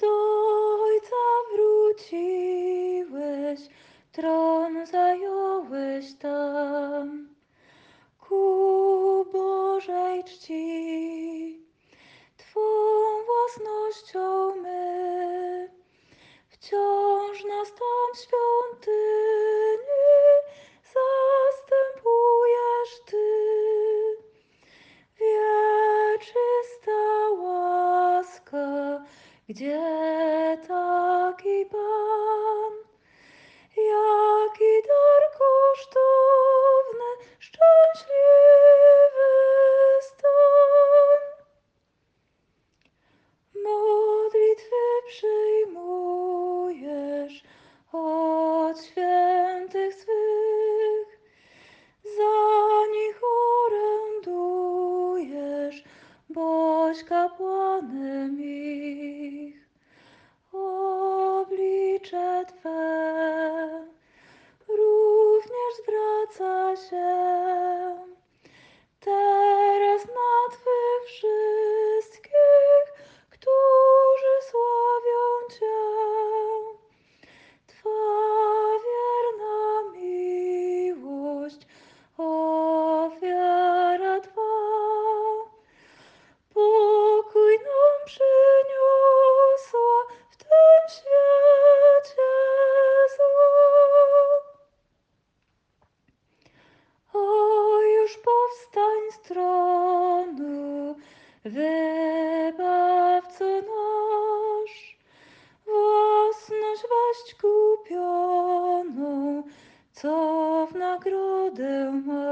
do Ojca wróciłeś, tron zająłeś tam. Ku Bożej czci, Twą własnością my, wciąż nas tam świat. Gdzie taki Pan, jaki dar kosztowny, szczęśliwy stan? Modlitwy przyjmujesz od świętych swych, za nich orędujesz, boś kapłanem ich. For. Wybawco nasz, własność waść kupioną, co w nagrodę ma.